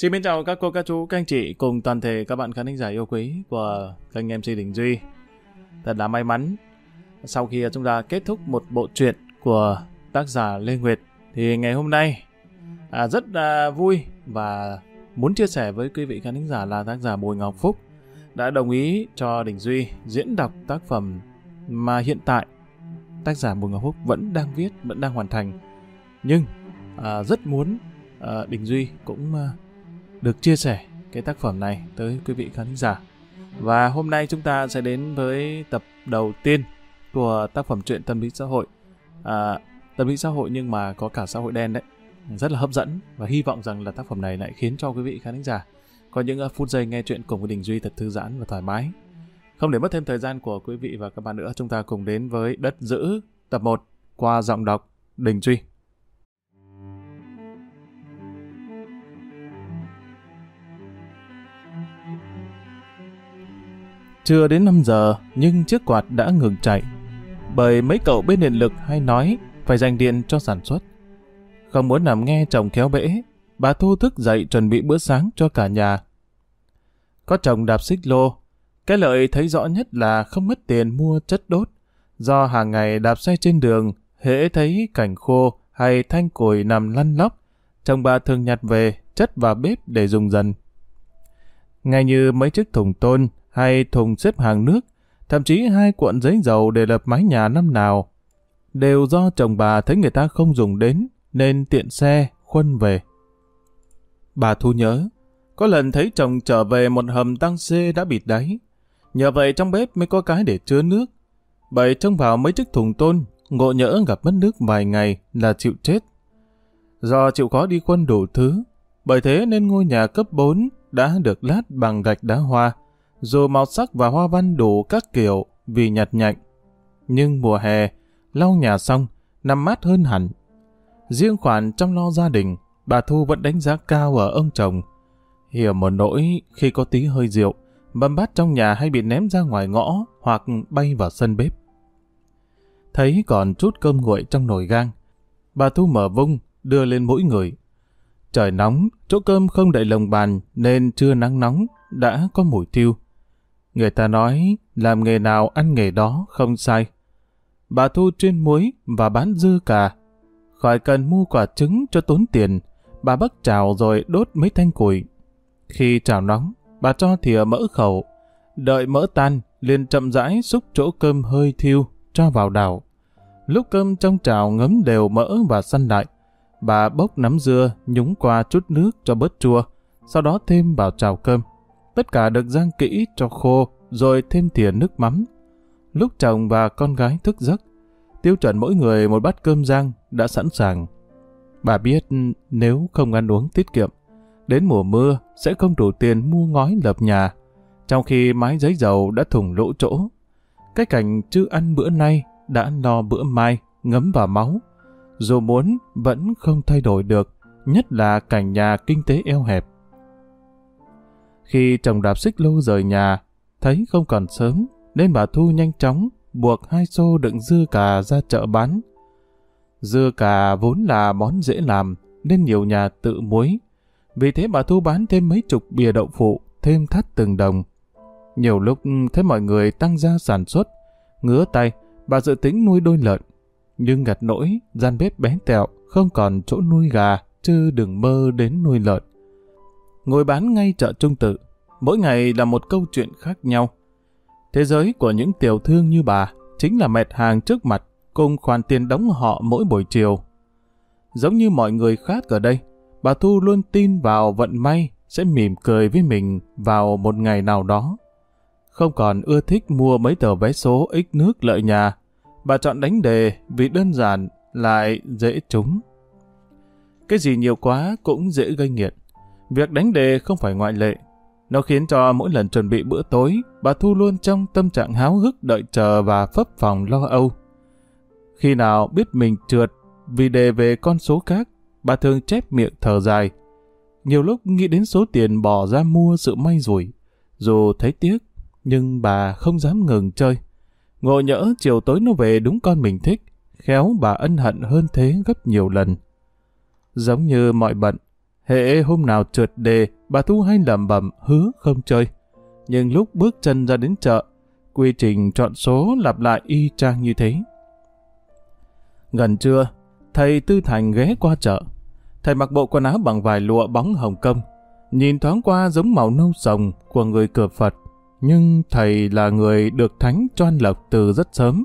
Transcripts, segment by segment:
Xin mến chào các cô, các chú, các anh chị cùng toàn thể các bạn khán thính giả yêu quý của kênh MC Đình Duy. Thật là may mắn sau khi chúng ta kết thúc một bộ truyện của tác giả Lê Nguyệt thì ngày hôm nay à, rất à, vui và muốn chia sẻ với quý vị khán thính giả là tác giả Bùi Ngọc Phúc đã đồng ý cho Đình Duy diễn đọc tác phẩm mà hiện tại tác giả Bùi Ngọc Phúc vẫn đang viết, vẫn đang hoàn thành. Nhưng à, rất muốn à, Đình Duy cũng à, được chia sẻ cái tác phẩm này tới quý vị khán giả. Và hôm nay chúng ta sẽ đến với tập đầu tiên của tác phẩm truyện tâm lý xã hội. À, tâm lý xã hội nhưng mà có cả xã hội đen đấy. Rất là hấp dẫn và hy vọng rằng là tác phẩm này lại khiến cho quý vị khán giả có những à, phút giây nghe chuyện cùng với Đình Duy thật thư giãn và thoải mái. Không để mất thêm thời gian của quý vị và các bạn nữa, chúng ta cùng đến với Đất Giữ tập 1 qua giọng đọc Đình Duy. Chưa đến 5 giờ nhưng chiếc quạt đã ngừng chạy. Bởi mấy cậu bên điện lực hay nói phải dành điện cho sản xuất. Không muốn nằm nghe chồng kéo bể, bà Thu thức dậy chuẩn bị bữa sáng cho cả nhà. Có chồng đạp xích lô, cái lợi thấy rõ nhất là không mất tiền mua chất đốt. Do hàng ngày đạp xe trên đường, hễ thấy cảnh khô hay thanh củi nằm lăn lóc, chồng bà thường nhặt về, chất vào bếp để dùng dần. Ngay như mấy chiếc thùng tôn hay thùng xếp hàng nước, thậm chí hai cuộn giấy dầu để lập mái nhà năm nào, đều do chồng bà thấy người ta không dùng đến, nên tiện xe, khuân về. Bà Thu nhớ, có lần thấy chồng trở về một hầm tăng xê đã bịt đáy. Nhờ vậy trong bếp mới có cái để chứa nước. Bởi trông vào mấy chiếc thùng tôn, ngộ nhỡ gặp mất nước vài ngày là chịu chết. Do chịu khó đi khuân đủ thứ, bởi thế nên ngôi nhà cấp 4 đã được lát bằng gạch đá hoa, dù màu sắc và hoa văn đủ các kiểu vì nhạt nhạnh. Nhưng mùa hè, lau nhà xong, nằm mát hơn hẳn. Riêng khoản trong lo gia đình, bà Thu vẫn đánh giá cao ở ông chồng. Hiểu một nỗi khi có tí hơi rượu, mâm bát trong nhà hay bị ném ra ngoài ngõ hoặc bay vào sân bếp. Thấy còn chút cơm nguội trong nồi gang, bà Thu mở vung, đưa lên mỗi người. Trời nóng, chỗ cơm không đậy lồng bàn nên chưa nắng nóng, đã có mùi tiêu. Người ta nói, làm nghề nào ăn nghề đó không sai. Bà Thu chuyên muối và bán dư cà. Khỏi cần mua quả trứng cho tốn tiền, bà bắt chảo rồi đốt mấy thanh củi. Khi chảo nóng, bà cho thìa mỡ khẩu. Đợi mỡ tan, liền chậm rãi xúc chỗ cơm hơi thiêu, cho vào đảo. Lúc cơm trong chảo ngấm đều mỡ và săn lại, bà bốc nắm dưa nhúng qua chút nước cho bớt chua, sau đó thêm vào chảo cơm. Tất cả được rang kỹ cho khô, rồi thêm thìa nước mắm. Lúc chồng và con gái thức giấc, tiêu chuẩn mỗi người một bát cơm rang đã sẵn sàng. Bà biết nếu không ăn uống tiết kiệm, đến mùa mưa sẽ không đủ tiền mua ngói lập nhà, trong khi mái giấy dầu đã thủng lỗ chỗ. Cái cảnh chưa ăn bữa nay đã lo bữa mai, ngấm vào máu. Dù muốn, vẫn không thay đổi được, nhất là cảnh nhà kinh tế eo hẹp. Khi chồng đạp xích lô rời nhà, thấy không còn sớm, nên bà Thu nhanh chóng buộc hai xô đựng dưa cà ra chợ bán. Dưa cà vốn là món dễ làm, nên nhiều nhà tự muối. Vì thế bà Thu bán thêm mấy chục bìa đậu phụ, thêm thắt từng đồng. Nhiều lúc thấy mọi người tăng gia sản xuất, ngứa tay, bà dự tính nuôi đôi lợn. Nhưng ngặt nỗi, gian bếp bé tẹo, không còn chỗ nuôi gà, chứ đừng mơ đến nuôi lợn. Ngồi bán ngay chợ trung tự, mỗi ngày là một câu chuyện khác nhau. Thế giới của những tiểu thương như bà chính là mẹt hàng trước mặt cùng khoản tiền đóng họ mỗi buổi chiều. Giống như mọi người khác ở đây, bà Thu luôn tin vào vận may sẽ mỉm cười với mình vào một ngày nào đó. Không còn ưa thích mua mấy tờ vé số ít nước lợi nhà, bà chọn đánh đề vì đơn giản lại dễ trúng. Cái gì nhiều quá cũng dễ gây nghiện. Việc đánh đề không phải ngoại lệ. Nó khiến cho mỗi lần chuẩn bị bữa tối, bà Thu luôn trong tâm trạng háo hức đợi chờ và phấp phòng lo âu. Khi nào biết mình trượt vì đề về con số khác, bà thường chép miệng thở dài. Nhiều lúc nghĩ đến số tiền bỏ ra mua sự may rủi. Dù thấy tiếc, nhưng bà không dám ngừng chơi. Ngộ nhỡ chiều tối nó về đúng con mình thích, khéo bà ân hận hơn thế gấp nhiều lần. Giống như mọi bận, Hệ hôm nào trượt đề, bà Thu hay lẩm bẩm hứa không chơi. Nhưng lúc bước chân ra đến chợ, quy trình chọn số lặp lại y chang như thế. Gần trưa, thầy Tư Thành ghé qua chợ. Thầy mặc bộ quần áo bằng vải lụa bóng hồng công, nhìn thoáng qua giống màu nâu sồng của người cửa Phật. Nhưng thầy là người được thánh choan lộc từ rất sớm.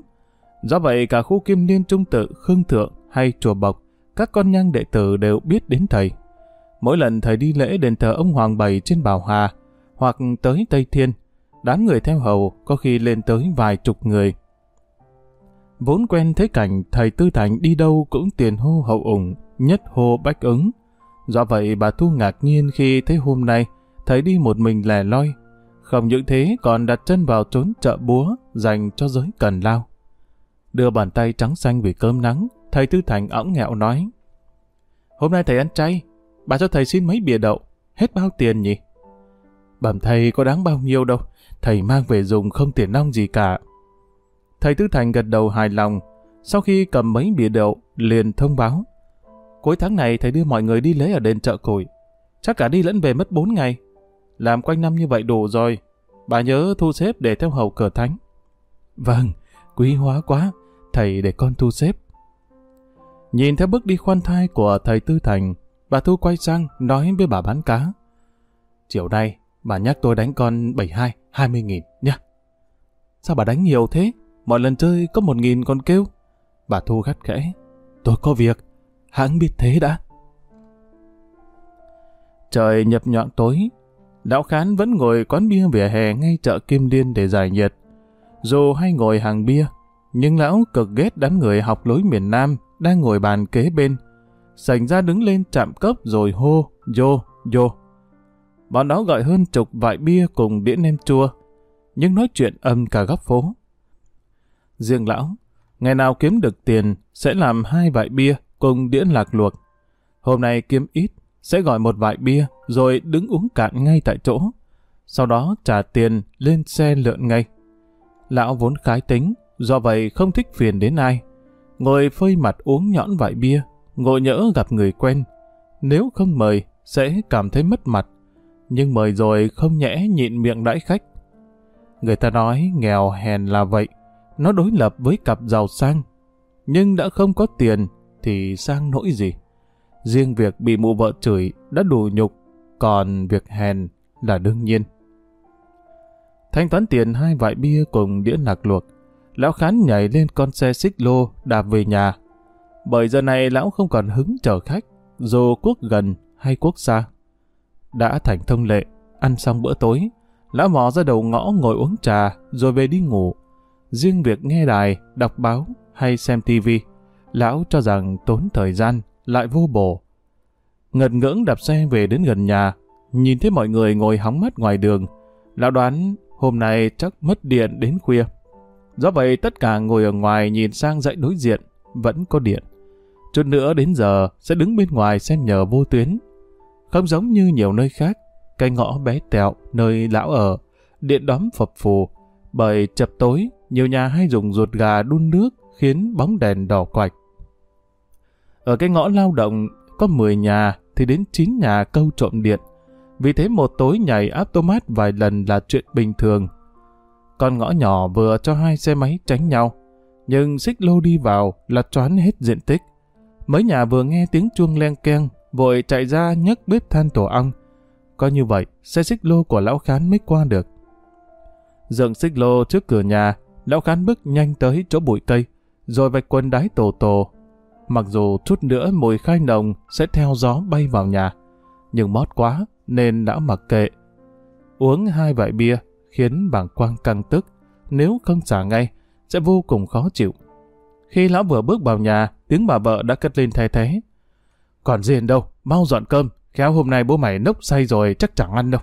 Do vậy cả khu kim liên trung tự, khương thượng hay chùa bọc, các con nhang đệ tử đều biết đến thầy. Mỗi lần thầy đi lễ đền thờ ông Hoàng Bảy trên Bảo Hà, hoặc tới Tây Thiên, đám người theo hầu có khi lên tới vài chục người. Vốn quen thấy cảnh thầy Tư Thành đi đâu cũng tiền hô hậu ủng, nhất hô bách ứng. Do vậy bà Thu ngạc nhiên khi thấy hôm nay thầy đi một mình lẻ loi. Không những thế còn đặt chân vào trốn chợ búa dành cho giới cần lao. Đưa bàn tay trắng xanh vì cơm nắng, thầy Tư Thành õng nghẹo nói. Hôm nay thầy ăn chay, bà cho thầy xin mấy bìa đậu, hết bao tiền nhỉ? Bẩm thầy có đáng bao nhiêu đâu, thầy mang về dùng không tiền nong gì cả. Thầy Tư Thành gật đầu hài lòng, sau khi cầm mấy bìa đậu, liền thông báo. Cuối tháng này thầy đưa mọi người đi lấy ở đền chợ củi. Chắc cả đi lẫn về mất 4 ngày. Làm quanh năm như vậy đủ rồi. Bà nhớ thu xếp để theo hầu cờ thánh. Vâng, quý hóa quá. Thầy để con thu xếp. Nhìn theo bước đi khoan thai của thầy Tư Thành, bà Thu quay sang nói với bà bán cá. Chiều nay, bà nhắc tôi đánh con 72, 20 nghìn nhá Sao bà đánh nhiều thế? Mọi lần chơi có một nghìn còn kêu. Bà Thu gắt khẽ. Tôi có việc, hãng biết thế đã. Trời nhập nhọn tối, Lão Khán vẫn ngồi quán bia vỉa hè ngay chợ Kim Liên để giải nhiệt. Dù hay ngồi hàng bia, nhưng lão cực ghét đám người học lối miền Nam đang ngồi bàn kế bên. Sành ra đứng lên chạm cốc rồi hô, vô, vô. Bọn nó gọi hơn chục vại bia cùng đĩa nem chua, nhưng nói chuyện âm cả góc phố. Riêng lão, ngày nào kiếm được tiền sẽ làm hai vại bia cùng đĩa lạc luộc. Hôm nay kiếm ít, sẽ gọi một vại bia rồi đứng uống cạn ngay tại chỗ. Sau đó trả tiền lên xe lượn ngay. Lão vốn khái tính, do vậy không thích phiền đến ai. Ngồi phơi mặt uống nhõn vại bia, ngồi nhỡ gặp người quen. Nếu không mời, sẽ cảm thấy mất mặt. Nhưng mời rồi không nhẽ nhịn miệng đãi khách. Người ta nói nghèo hèn là vậy, nó đối lập với cặp giàu sang. Nhưng đã không có tiền thì sang nỗi gì? Riêng việc bị mụ vợ chửi đã đủ nhục, còn việc hèn là đương nhiên. Thanh toán tiền hai vại bia cùng đĩa nạc luộc, lão khán nhảy lên con xe xích lô đạp về nhà. Bởi giờ này lão không còn hứng chờ khách, dù quốc gần hay quốc xa. Đã thành thông lệ, ăn xong bữa tối, lão mò ra đầu ngõ ngồi uống trà rồi về đi ngủ. Riêng việc nghe đài, đọc báo hay xem tivi, lão cho rằng tốn thời gian, lại vô bổ. Ngật ngưỡng đạp xe về đến gần nhà, nhìn thấy mọi người ngồi hóng mắt ngoài đường. Lão đoán hôm nay chắc mất điện đến khuya. Do vậy tất cả ngồi ở ngoài nhìn sang dãy đối diện, vẫn có điện. Chút nữa đến giờ sẽ đứng bên ngoài xem nhờ vô tuyến. Không giống như nhiều nơi khác, cái ngõ bé tẹo nơi lão ở, điện đóm phập phù. Bởi chập tối, nhiều nhà hay dùng ruột gà đun nước khiến bóng đèn đỏ quạch. Ở cái ngõ lao động có 10 nhà thì đến 9 nhà câu trộm điện. Vì thế một tối nhảy automat vài lần là chuyện bình thường. Con ngõ nhỏ vừa cho hai xe máy tránh nhau, nhưng xích lô đi vào là choán hết diện tích. Mấy nhà vừa nghe tiếng chuông len keng, vội chạy ra nhấc bếp than tổ ong. Có như vậy, xe xích lô của lão khán mới qua được. Dựng xích lô trước cửa nhà, lão khán bước nhanh tới chỗ bụi cây, rồi vạch quần đái tổ tổ Mặc dù chút nữa mùi khai nồng sẽ theo gió bay vào nhà, nhưng mót quá nên đã mặc kệ. Uống hai vại bia khiến bảng quang căng tức, nếu không xả ngay sẽ vô cùng khó chịu. Khi lão vừa bước vào nhà, tiếng bà vợ đã cất lên thay thế. Còn riêng đâu, mau dọn cơm, khéo hôm nay bố mày nốc say rồi chắc chẳng ăn đâu.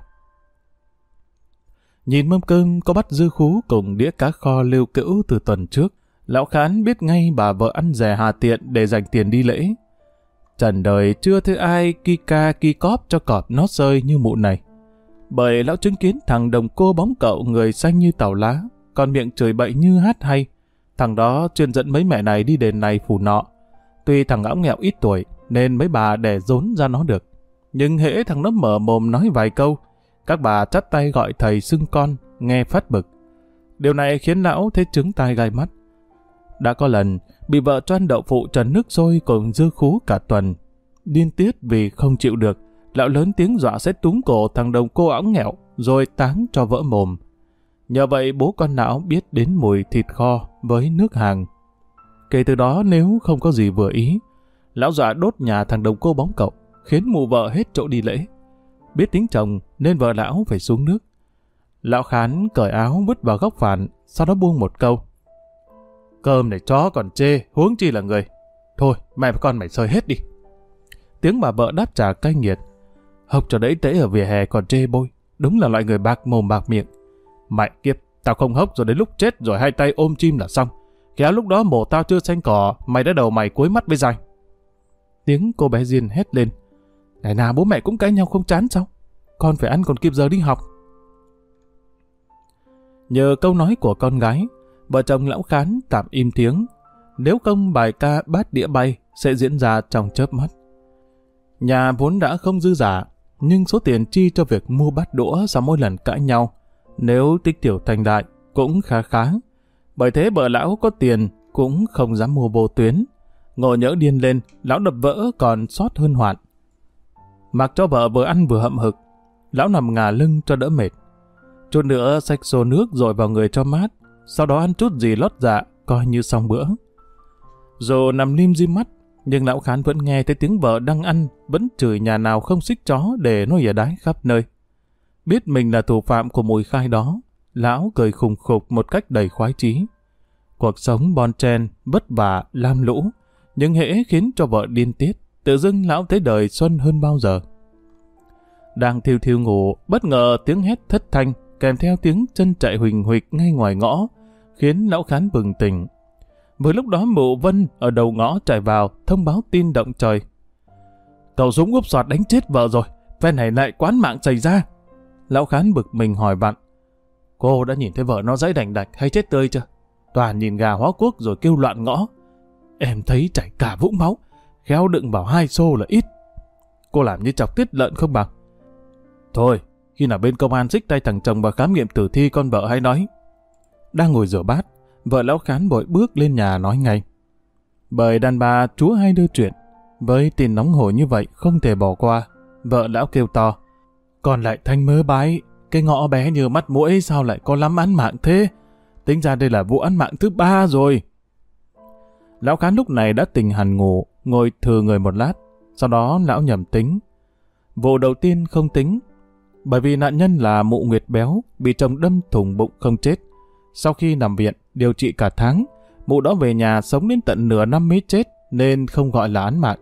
Nhìn mâm cơm có bắt dư khú cùng đĩa cá kho lưu cữu từ tuần trước, Lão Khán biết ngay bà vợ ăn rẻ hà tiện để dành tiền đi lễ. Trần đời chưa thấy ai ki ca ki cóp cho cọp nó rơi như mụ này. Bởi lão chứng kiến thằng đồng cô bóng cậu người xanh như tàu lá, còn miệng chửi bậy như hát hay. Thằng đó chuyên dẫn mấy mẹ này đi đền này phủ nọ. Tuy thằng ngõ nghèo ít tuổi, nên mấy bà đẻ rốn ra nó được. nhưng hễ thằng nó mở mồm nói vài câu, các bà chắt tay gọi thầy xưng con, nghe phát bực. Điều này khiến lão thấy trứng tai gai mắt. Đã có lần, bị vợ cho ăn đậu phụ trần nước sôi cùng dư khú cả tuần. Điên tiết vì không chịu được, lão lớn tiếng dọa sẽ túng cổ thằng đồng cô ống nghẹo, rồi táng cho vỡ mồm. Nhờ vậy bố con não biết đến mùi thịt kho với nước hàng. Kể từ đó nếu không có gì vừa ý, lão già đốt nhà thằng đồng cô bóng cậu, khiến mụ vợ hết chỗ đi lễ. Biết tính chồng nên vợ lão phải xuống nước. Lão khán cởi áo vứt vào góc phản, sau đó buông một câu. Cơm này chó còn chê, huống chi là người. Thôi, mẹ và con mày sơi hết đi. Tiếng bà vợ đáp trả cay nghiệt. học cho đấy tễ ở vỉa hè còn chê bôi. Đúng là loại người bạc mồm bạc miệng. Mẹ kiếp, tao không hốc rồi đến lúc chết rồi hai tay ôm chim là xong. Kéo lúc đó mổ tao chưa xanh cỏ, mày đã đầu mày cuối mắt với dài. Tiếng cô bé Diên hét lên. Ngày nào bố mẹ cũng cãi nhau không chán sao? Con phải ăn còn kịp giờ đi học. Nhờ câu nói của con gái, vợ chồng lão khán tạm im tiếng. Nếu không bài ca bát đĩa bay sẽ diễn ra trong chớp mắt. Nhà vốn đã không dư giả, nhưng số tiền chi cho việc mua bát đũa sau mỗi lần cãi nhau, nếu tích tiểu thành đại, cũng khá khá. Bởi thế bờ lão có tiền cũng không dám mua vô tuyến. Ngộ nhỡ điên lên, lão đập vỡ còn sót hơn hoạn. Mặc cho vợ vừa ăn vừa hậm hực, lão nằm ngả lưng cho đỡ mệt. Chút nữa xách xô nước rồi vào người cho mát, sau đó ăn chút gì lót dạ, coi như xong bữa. Dù nằm lim di mắt, nhưng lão khán vẫn nghe thấy tiếng vợ đang ăn, vẫn chửi nhà nào không xích chó để nó ỉa đái khắp nơi. Biết mình là thủ phạm của mùi khai đó, lão cười khùng khục một cách đầy khoái chí. Cuộc sống bon chen, vất vả, lam lũ, nhưng hễ khiến cho vợ điên tiết, tự dưng lão thấy đời xuân hơn bao giờ. Đang thiêu thiêu ngủ, bất ngờ tiếng hét thất thanh, kèm theo tiếng chân chạy huỳnh huỵch ngay ngoài ngõ, khiến lão khán bừng tỉnh. Vừa lúc đó mụ Vân ở đầu ngõ chạy vào, thông báo tin động trời. Cậu súng úp soạt đánh chết vợ rồi, phe này lại quán mạng xảy ra. Lão khán bực mình hỏi bạn, cô đã nhìn thấy vợ nó dãy đành đạch hay chết tươi chưa? Toàn nhìn gà hóa quốc rồi kêu loạn ngõ. Em thấy chảy cả vũng máu, khéo đựng vào hai xô là ít. Cô làm như chọc tiết lợn không bằng. Thôi, khi nào bên công an xích tay thằng chồng và khám nghiệm tử thi con vợ hay nói. Đang ngồi rửa bát, vợ lão khán bội bước lên nhà nói ngay. Bởi đàn bà chúa hay đưa chuyện, với tin nóng hổi như vậy không thể bỏ qua. Vợ lão kêu to. Còn lại thanh mơ bái, cái ngõ bé như mắt mũi sao lại có lắm án mạng thế? Tính ra đây là vụ án mạng thứ ba rồi. Lão khán lúc này đã tỉnh hẳn ngủ, ngồi thừa người một lát. Sau đó lão nhầm tính. Vụ đầu tiên không tính, bởi vì nạn nhân là mụ nguyệt béo, bị chồng đâm thủng bụng không chết. Sau khi nằm viện, điều trị cả tháng, mụ đó về nhà sống đến tận nửa năm mới chết, nên không gọi là án mạng.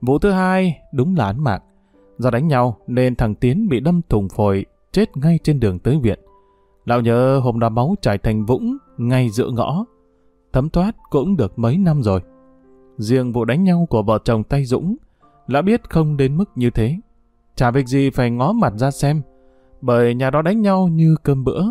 Vụ thứ hai, đúng là án mạng. Do đánh nhau nên thằng Tiến bị đâm thùng phổi, chết ngay trên đường tới viện. Lão nhớ hôm đó máu chảy thành vũng, ngay giữa ngõ. Thấm thoát cũng được mấy năm rồi. Riêng vụ đánh nhau của vợ chồng tay Dũng, lão biết không đến mức như thế. Chả việc gì phải ngó mặt ra xem, bởi nhà đó đánh nhau như cơm bữa.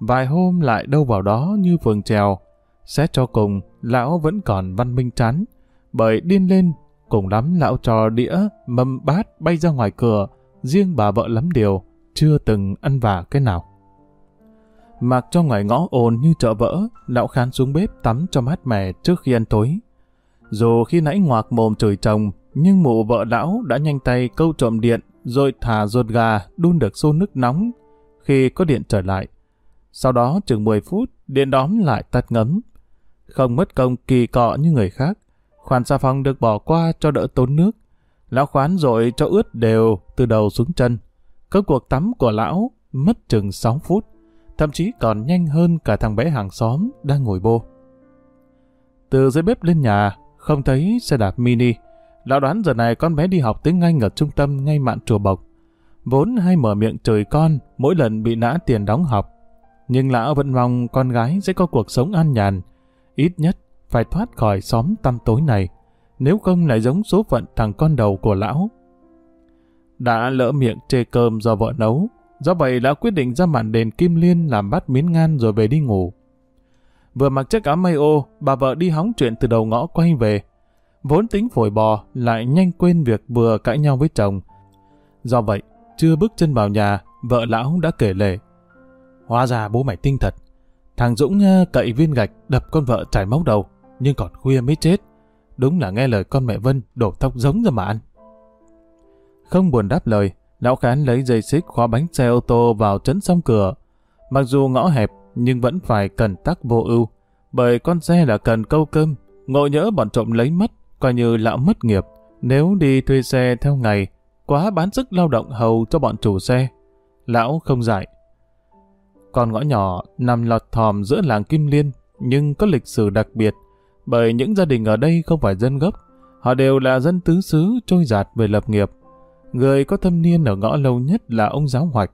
Vài hôm lại đâu vào đó như phường trèo. Xét cho cùng, lão vẫn còn văn minh chán, bởi điên lên, cùng lắm lão trò đĩa, mâm bát bay ra ngoài cửa, riêng bà vợ lắm điều, chưa từng ăn vả cái nào. Mặc cho ngoài ngõ ồn như chợ vỡ, lão khán xuống bếp tắm cho mát mẻ trước khi ăn tối. Dù khi nãy ngoạc mồm chửi chồng, nhưng mụ vợ lão đã nhanh tay câu trộm điện rồi thả ruột gà đun được xô nước nóng khi có điện trở lại. Sau đó chừng 10 phút, điện đóm lại tắt ngấm. Không mất công kỳ cọ như người khác, khoản xà phòng được bỏ qua cho đỡ tốn nước. Lão khoán rồi cho ướt đều từ đầu xuống chân. Các cuộc tắm của lão mất chừng 6 phút, thậm chí còn nhanh hơn cả thằng bé hàng xóm đang ngồi bô. Từ dưới bếp lên nhà, không thấy xe đạp mini, Lão đoán giờ này con bé đi học tiếng Anh ở trung tâm ngay mạn chùa bộc. Vốn hay mở miệng chửi con mỗi lần bị nã tiền đóng học. Nhưng lão vẫn mong con gái sẽ có cuộc sống an nhàn. Ít nhất phải thoát khỏi xóm tăm tối này. Nếu không lại giống số phận thằng con đầu của lão. Đã lỡ miệng chê cơm do vợ nấu. Do vậy lão quyết định ra màn đền Kim Liên làm bát miến ngan rồi về đi ngủ. Vừa mặc chiếc áo may ô, bà vợ đi hóng chuyện từ đầu ngõ quay về Vốn tính phổi bò, lại nhanh quên việc vừa cãi nhau với chồng, Do vậy, chưa bước chân vào nhà, vợ lão đã kể lể. Hóa ra bố mày tinh thật. Thằng Dũng ờ, cậy viên gạch đập con vợ trải máu đầu, nhưng còn khuya mới chết. Đúng là nghe lời con mẹ Vân đổ tóc giống ra mà ăn. Không buồn đáp lời, lão khán lấy dây xích khóa bánh xe ô tô vào chấn xong cửa. Mặc dù ngõ hẹp, nhưng vẫn phải cần tắc vô ưu, bởi con xe là cần câu cơm, ngộ nhỡ bọn trộm lấy mất, coi như lão mất nghiệp. Nếu đi thuê xe theo ngày, quá bán sức lao động hầu cho bọn chủ xe. Lão không dạy. Con ngõ nhỏ nằm lọt thòm giữa làng Kim Liên, nhưng có lịch sử đặc biệt, bởi những gia đình ở đây không phải dân gốc, họ đều là dân tứ xứ trôi giạt về lập nghiệp. Người có thâm niên ở ngõ lâu nhất là ông giáo hoạch.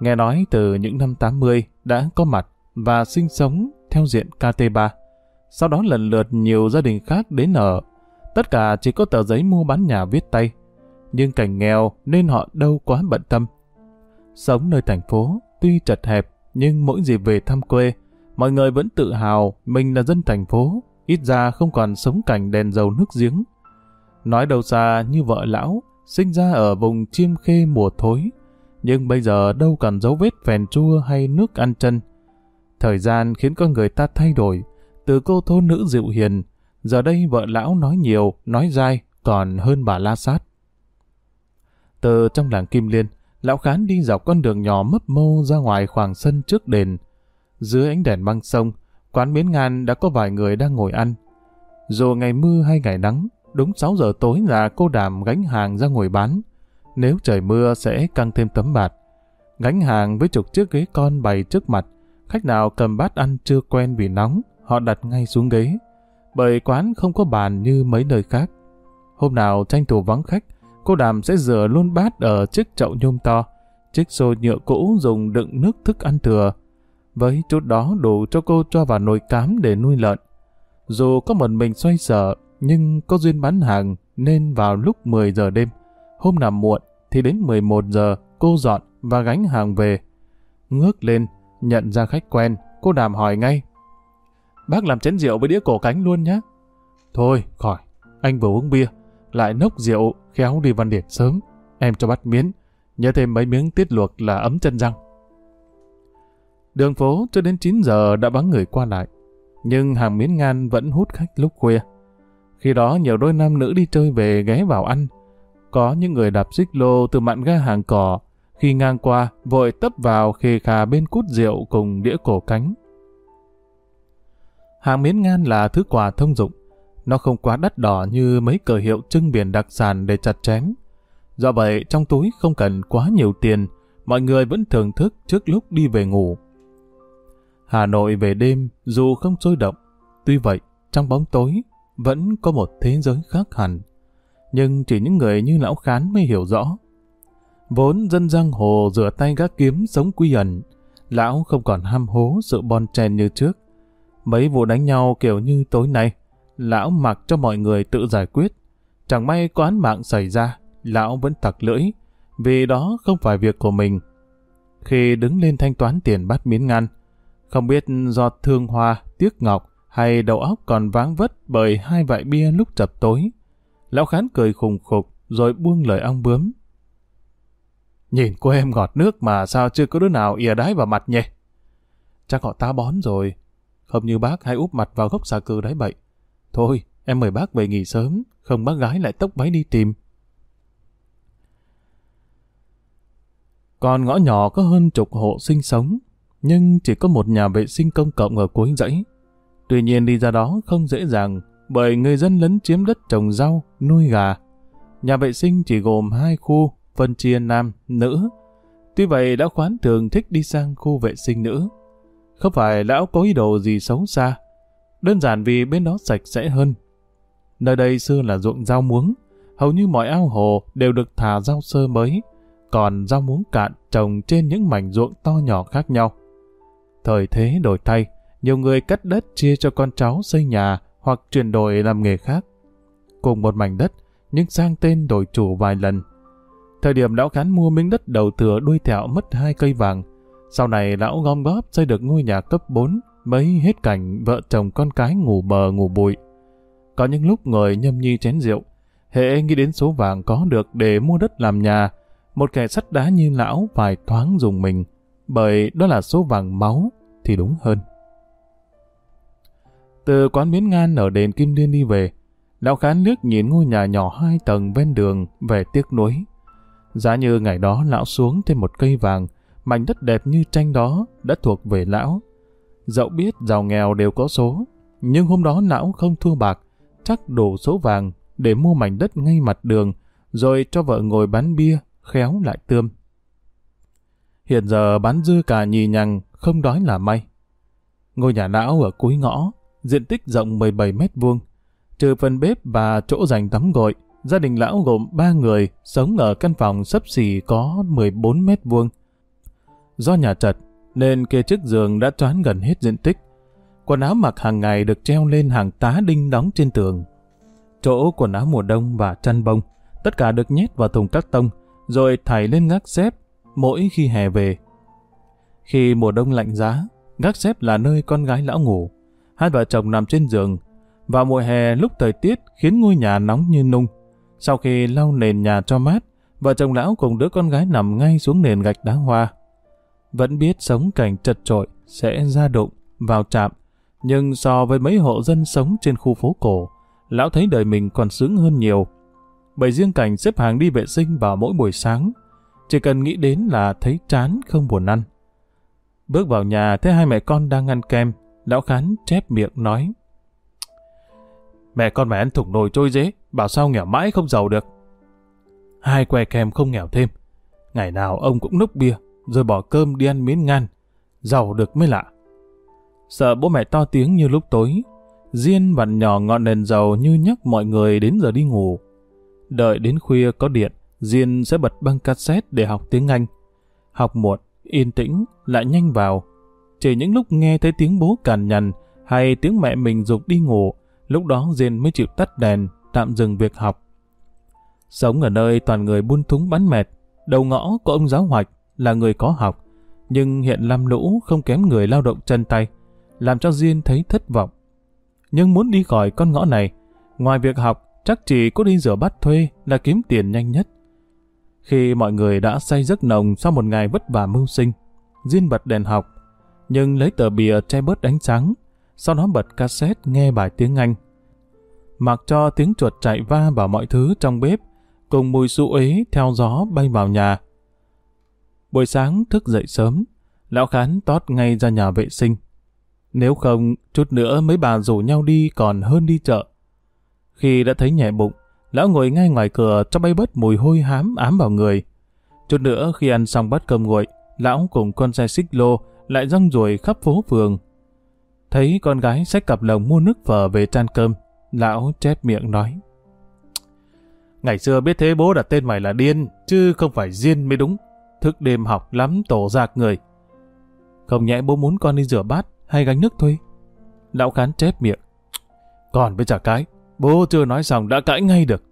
Nghe nói từ những năm 80 đã có mặt và sinh sống theo diện KT3. Sau đó lần lượt nhiều gia đình khác đến ở. Tất cả chỉ có tờ giấy mua bán nhà viết tay. Nhưng cảnh nghèo nên họ đâu quá bận tâm. Sống nơi thành phố, tuy chật hẹp, nhưng mỗi dịp về thăm quê, mọi người vẫn tự hào mình là dân thành phố, ít ra không còn sống cảnh đèn dầu nước giếng. Nói đầu xa như vợ lão, sinh ra ở vùng chiêm khê mùa thối, nhưng bây giờ đâu còn dấu vết phèn chua hay nước ăn chân. Thời gian khiến con người ta thay đổi, từ cô thôn nữ dịu hiền, giờ đây vợ lão nói nhiều, nói dai, còn hơn bà la sát. Từ trong làng Kim Liên, lão khán đi dọc con đường nhỏ mấp mô ra ngoài khoảng sân trước đền. Dưới ánh đèn băng sông, quán miến ngan đã có vài người đang ngồi ăn. Dù ngày mưa hay ngày nắng, đúng 6 giờ tối là cô đàm gánh hàng ra ngồi bán. Nếu trời mưa sẽ căng thêm tấm bạt. Gánh hàng với chục chiếc ghế con bày trước mặt, khách nào cầm bát ăn chưa quen vì nóng, họ đặt ngay xuống ghế. Bởi quán không có bàn như mấy nơi khác. Hôm nào tranh thủ vắng khách, cô đàm sẽ rửa luôn bát ở chiếc chậu nhôm to, chiếc xô nhựa cũ dùng đựng nước thức ăn thừa. Với chút đó đủ cho cô cho vào nồi cám để nuôi lợn. Dù có một mình xoay sở, nhưng có duyên bán hàng nên vào lúc 10 giờ đêm. Hôm nào muộn thì đến 11 giờ cô dọn và gánh hàng về. Ngước lên, nhận ra khách quen, cô đàm hỏi ngay. Bác làm chén rượu với đĩa cổ cánh luôn nhé. Thôi, khỏi, anh vừa uống bia, lại nốc rượu, khéo đi văn điển sớm. Em cho bắt miến, nhớ thêm mấy miếng tiết luộc là ấm chân răng. Đường phố cho đến 9 giờ đã vắng người qua lại, nhưng hàng miến ngan vẫn hút khách lúc khuya. Khi đó nhiều đôi nam nữ đi chơi về ghé vào ăn. Có những người đạp xích lô từ mạn ga hàng cỏ, khi ngang qua vội tấp vào khề khà bên cút rượu cùng đĩa cổ cánh. Hàng miến ngan là thứ quà thông dụng. Nó không quá đắt đỏ như mấy cờ hiệu trưng biển đặc sản để chặt chém. Do vậy, trong túi không cần quá nhiều tiền, mọi người vẫn thưởng thức trước lúc đi về ngủ. Hà Nội về đêm dù không sôi động, tuy vậy, trong bóng tối, vẫn có một thế giới khác hẳn. Nhưng chỉ những người như lão khán mới hiểu rõ. Vốn dân giang hồ rửa tay gác kiếm sống quy ẩn, lão không còn ham hố sự bon chen như trước. Mấy vụ đánh nhau kiểu như tối nay, lão mặc cho mọi người tự giải quyết. Chẳng may có án mạng xảy ra, lão vẫn tặc lưỡi, vì đó không phải việc của mình. Khi đứng lên thanh toán tiền bắt miếng ngăn, không biết do thương hoa, tiếc ngọc hay đầu óc còn váng vất bởi hai vại bia lúc chập tối. Lão Khán cười khùng khục rồi buông lời ong bướm. Nhìn cô em ngọt nước mà sao chưa có đứa nào ỉa đái vào mặt nhỉ? Chắc họ tá bón rồi. Không như bác hay úp mặt vào gốc xà cừ đấy bậy. Thôi, em mời bác về nghỉ sớm, không bác gái lại tốc máy đi tìm. Còn ngõ nhỏ có hơn chục hộ sinh sống, nhưng chỉ có một nhà vệ sinh công cộng ở cuối dãy. Tuy nhiên đi ra đó không dễ dàng, bởi người dân lấn chiếm đất trồng rau, nuôi gà. Nhà vệ sinh chỉ gồm hai khu, phân chia nam, nữ. Tuy vậy đã khoán thường thích đi sang khu vệ sinh nữ. Không phải lão có ý đồ gì xấu xa, đơn giản vì bên đó sạch sẽ hơn. Nơi đây xưa là ruộng rau muống, hầu như mọi ao hồ đều được thả rau sơ mới, còn rau muống cạn trồng trên những mảnh ruộng to nhỏ khác nhau. Thời thế đổi thay, nhiều người cắt đất chia cho con cháu xây nhà hoặc chuyển đổi làm nghề khác. Cùng một mảnh đất, nhưng sang tên đổi chủ vài lần. Thời điểm lão khán mua miếng đất đầu thừa đuôi thẹo mất hai cây vàng. Sau này lão gom góp xây được ngôi nhà cấp 4, mới hết cảnh vợ chồng con cái ngủ bờ ngủ bụi. Có những lúc ngồi nhâm nhi chén rượu, hệ nghĩ đến số vàng có được để mua đất làm nhà, một kẻ sắt đá như lão phải thoáng dùng mình, bởi đó là số vàng máu thì đúng hơn. Từ quán miến ngan ở đền Kim Liên đi về, lão khán liếc nhìn ngôi nhà nhỏ hai tầng ven đường về tiếc nuối. Giá như ngày đó lão xuống thêm một cây vàng, mảnh đất đẹp như tranh đó đã thuộc về lão. Dẫu biết giàu nghèo đều có số, nhưng hôm đó lão không thua bạc, chắc đủ số vàng để mua mảnh đất ngay mặt đường, rồi cho vợ ngồi bán bia, khéo lại tươm. Hiện giờ bán dư cả nhì nhằng, không đói là may. Ngôi nhà lão ở cuối ngõ, diện tích rộng 17 mét vuông, trừ phần bếp và chỗ dành tắm gội, gia đình lão gồm 3 người sống ở căn phòng sấp xỉ có 14 mét vuông. Do nhà chật, nên kê chiếc giường đã toán gần hết diện tích. Quần áo mặc hàng ngày được treo lên hàng tá đinh đóng trên tường. Chỗ quần áo mùa đông và chăn bông, tất cả được nhét vào thùng cắt tông, rồi thảy lên gác xếp mỗi khi hè về. Khi mùa đông lạnh giá, gác xếp là nơi con gái lão ngủ. Hai vợ chồng nằm trên giường. Vào mùa hè lúc thời tiết khiến ngôi nhà nóng như nung. Sau khi lau nền nhà cho mát, vợ chồng lão cùng đứa con gái nằm ngay xuống nền gạch đá hoa. Vẫn biết sống cảnh chật trội sẽ ra đụng, vào chạm, nhưng so với mấy hộ dân sống trên khu phố cổ, lão thấy đời mình còn sướng hơn nhiều. Bởi riêng cảnh xếp hàng đi vệ sinh vào mỗi buổi sáng, chỉ cần nghĩ đến là thấy chán không buồn ăn. Bước vào nhà thấy hai mẹ con đang ăn kem, lão khán chép miệng nói. Mẹ con mày ăn thủng nồi trôi dế, bảo sao nghèo mãi không giàu được. Hai que kem không nghèo thêm. Ngày nào ông cũng núp bia, rồi bỏ cơm đi ăn miếng ngan. Giàu được mới lạ. Sợ bố mẹ to tiếng như lúc tối, Diên vặn nhỏ ngọn đèn dầu như nhắc mọi người đến giờ đi ngủ. Đợi đến khuya có điện, Diên sẽ bật băng cassette để học tiếng Anh. Học muộn, yên tĩnh, lại nhanh vào. Chỉ những lúc nghe thấy tiếng bố cằn nhằn hay tiếng mẹ mình dục đi ngủ, lúc đó Diên mới chịu tắt đèn, tạm dừng việc học. Sống ở nơi toàn người buôn thúng bắn mệt, đầu ngõ có ông giáo hoạch là người có học, nhưng hiện lam lũ không kém người lao động chân tay, làm cho Diên thấy thất vọng. Nhưng muốn đi khỏi con ngõ này, ngoài việc học, chắc chỉ có đi rửa bát thuê là kiếm tiền nhanh nhất. Khi mọi người đã say giấc nồng sau một ngày vất vả mưu sinh, Diên bật đèn học, nhưng lấy tờ bìa che bớt ánh sáng, sau đó bật cassette nghe bài tiếng Anh. Mặc cho tiếng chuột chạy va vào mọi thứ trong bếp, cùng mùi su ế theo gió bay vào nhà. Buổi sáng thức dậy sớm, lão khán tót ngay ra nhà vệ sinh. Nếu không, chút nữa mấy bà rủ nhau đi còn hơn đi chợ. Khi đã thấy nhẹ bụng, lão ngồi ngay ngoài cửa cho bay bớt mùi hôi hám ám vào người. Chút nữa khi ăn xong bát cơm nguội, lão cùng con xe xích lô lại rong ruổi khắp phố phường. Thấy con gái xách cặp lồng mua nước phở về chan cơm, lão chép miệng nói. Ngày xưa biết thế bố đặt tên mày là điên, chứ không phải diên mới đúng. Thức đêm học lắm tổ giạc người. Không nhẽ bố muốn con đi rửa bát hay gánh nước thôi. Lão khán chép miệng. Còn với chả cái, bố chưa nói xong đã cãi ngay được.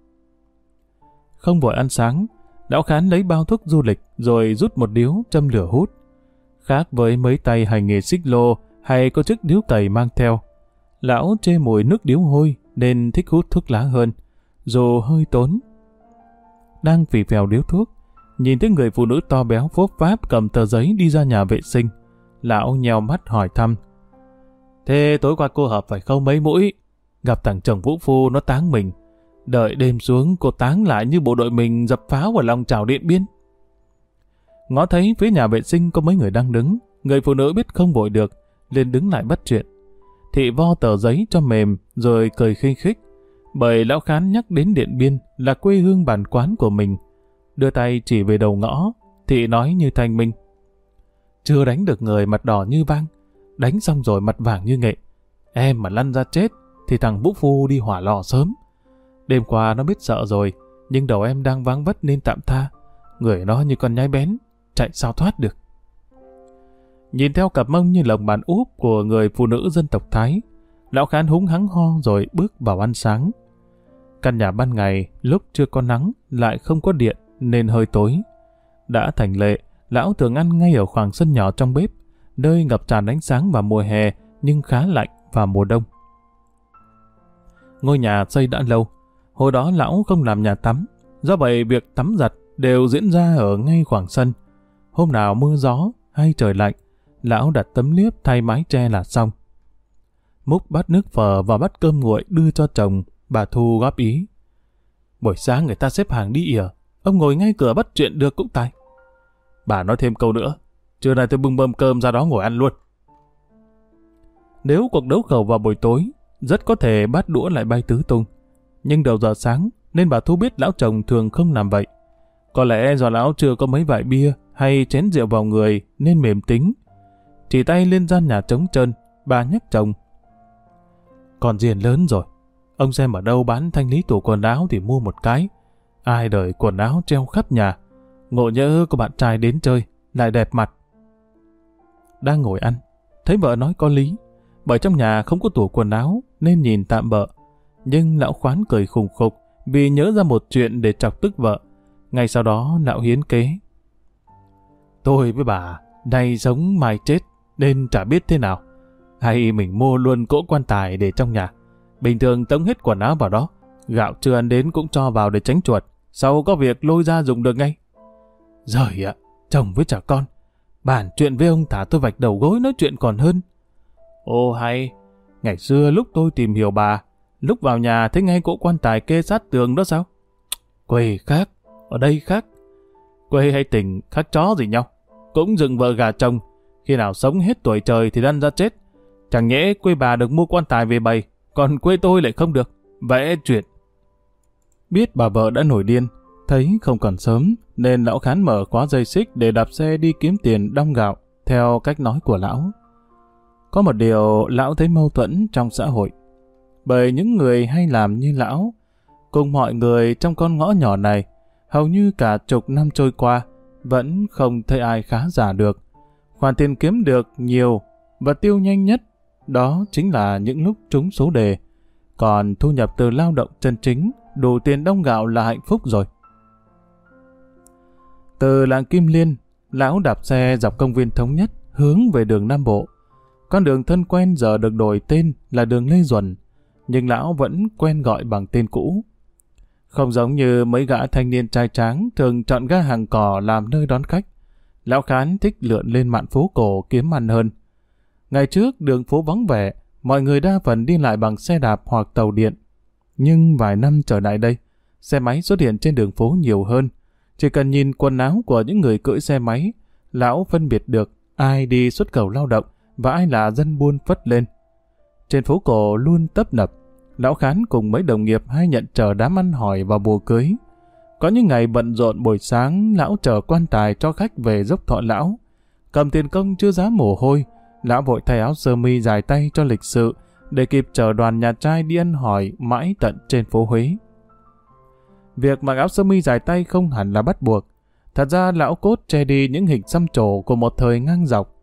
Không vội ăn sáng, lão khán lấy bao thuốc du lịch rồi rút một điếu châm lửa hút. Khác với mấy tay hành nghề xích lô hay có chiếc điếu cày mang theo. Lão chê mùi nước điếu hôi nên thích hút thuốc lá hơn, dù hơi tốn. Đang phì phèo điếu thuốc, nhìn thấy người phụ nữ to béo phốp pháp cầm tờ giấy đi ra nhà vệ sinh. Lão nheo mắt hỏi thăm. Thế tối qua cô hợp phải không mấy mũi? Gặp thằng chồng Vũ Phu nó táng mình. Đợi đêm xuống cô táng lại như bộ đội mình dập pháo vào lòng trào điện biên. Ngó thấy phía nhà vệ sinh có mấy người đang đứng. Người phụ nữ biết không vội được, liền đứng lại bắt chuyện. Thị vo tờ giấy cho mềm, rồi cười khinh khích. Bởi lão khán nhắc đến Điện Biên là quê hương bản quán của mình. Đưa tay chỉ về đầu ngõ, thị nói như thanh minh. Chưa đánh được người mặt đỏ như vang, đánh xong rồi mặt vàng như nghệ. Em mà lăn ra chết, thì thằng Vũ Phu đi hỏa lò sớm. Đêm qua nó biết sợ rồi, nhưng đầu em đang vắng vất nên tạm tha. Người nó như con nhái bén, chạy sao thoát được. Nhìn theo cặp mông như lồng bàn úp của người phụ nữ dân tộc Thái, lão khán húng hắng ho rồi bước vào ăn sáng. Căn nhà ban ngày, lúc chưa có nắng, lại không có điện nên hơi tối. Đã thành lệ, lão thường ăn ngay ở khoảng sân nhỏ trong bếp, nơi ngập tràn ánh sáng vào mùa hè nhưng khá lạnh vào mùa đông. Ngôi nhà xây đã lâu, hồi đó lão không làm nhà tắm, do vậy việc tắm giặt đều diễn ra ở ngay khoảng sân. Hôm nào mưa gió hay trời lạnh, lão đặt tấm liếp thay mái tre là xong. Múc bát nước phở và bát cơm nguội đưa cho chồng, bà Thu góp ý. Buổi sáng người ta xếp hàng đi ỉa, ông ngồi ngay cửa bắt chuyện được cũng tay. Bà nói thêm câu nữa, trưa nay tôi bưng bơm cơm ra đó ngồi ăn luôn. Nếu cuộc đấu khẩu vào buổi tối, rất có thể bát đũa lại bay tứ tung. Nhưng đầu giờ sáng, nên bà Thu biết lão chồng thường không làm vậy. Có lẽ do lão chưa có mấy vải bia hay chén rượu vào người nên mềm tính. Chỉ tay lên gian nhà trống trơn, bà nhắc chồng. Còn diền lớn rồi, ông xem ở đâu bán thanh lý tủ quần áo thì mua một cái. Ai đời quần áo treo khắp nhà, ngộ nhỡ có bạn trai đến chơi, lại đẹp mặt. Đang ngồi ăn, thấy vợ nói có lý, bởi trong nhà không có tủ quần áo nên nhìn tạm bợ. Nhưng lão khoán cười khùng khục vì nhớ ra một chuyện để chọc tức vợ. Ngay sau đó lão hiến kế. Tôi với bà, nay sống mai chết, nên chả biết thế nào. Hay mình mua luôn cỗ quan tài để trong nhà. Bình thường tống hết quần áo vào đó, gạo chưa ăn đến cũng cho vào để tránh chuột. Sau có việc lôi ra dùng được ngay. Rời ạ, chồng với trả con. Bản chuyện với ông thả tôi vạch đầu gối nói chuyện còn hơn. Ô hay, ngày xưa lúc tôi tìm hiểu bà, lúc vào nhà thấy ngay cỗ quan tài kê sát tường đó sao? Quê khác, ở đây khác. Quê hay tỉnh khác chó gì nhau. Cũng dựng vợ gà chồng, khi nào sống hết tuổi trời thì đăn ra chết. Chẳng nhẽ quê bà được mua quan tài về bày, còn quê tôi lại không được. Vẽ chuyện. Biết bà vợ đã nổi điên, thấy không còn sớm, nên lão khán mở khóa dây xích để đạp xe đi kiếm tiền đong gạo, theo cách nói của lão. Có một điều lão thấy mâu thuẫn trong xã hội. Bởi những người hay làm như lão, cùng mọi người trong con ngõ nhỏ này, hầu như cả chục năm trôi qua, vẫn không thấy ai khá giả được. Khoản tiền kiếm được nhiều và tiêu nhanh nhất, đó chính là những lúc trúng số đề. Còn thu nhập từ lao động chân chính, đủ tiền đông gạo là hạnh phúc rồi. Từ làng Kim Liên, lão đạp xe dọc công viên thống nhất, hướng về đường Nam Bộ. Con đường thân quen giờ được đổi tên là đường Lê Duẩn, nhưng lão vẫn quen gọi bằng tên cũ. Không giống như mấy gã thanh niên trai tráng thường chọn ga hàng cỏ làm nơi đón khách. Lão Khán thích lượn lên mạn phố cổ kiếm ăn hơn. Ngày trước đường phố vắng vẻ, mọi người đa phần đi lại bằng xe đạp hoặc tàu điện. Nhưng vài năm trở lại đây, xe máy xuất hiện trên đường phố nhiều hơn. Chỉ cần nhìn quần áo của những người cưỡi xe máy, lão phân biệt được ai đi xuất khẩu lao động và ai là dân buôn phất lên. Trên phố cổ luôn tấp nập, lão khán cùng mấy đồng nghiệp hay nhận chờ đám ăn hỏi vào bùa cưới. Có những ngày bận rộn buổi sáng, lão chờ quan tài cho khách về dốc thọ lão. Cầm tiền công chưa giá mồ hôi, lão vội thay áo sơ mi dài tay cho lịch sự, để kịp chờ đoàn nhà trai đi ăn hỏi mãi tận trên phố Huế. Việc mặc áo sơ mi dài tay không hẳn là bắt buộc. Thật ra lão cốt che đi những hình xăm trổ của một thời ngang dọc.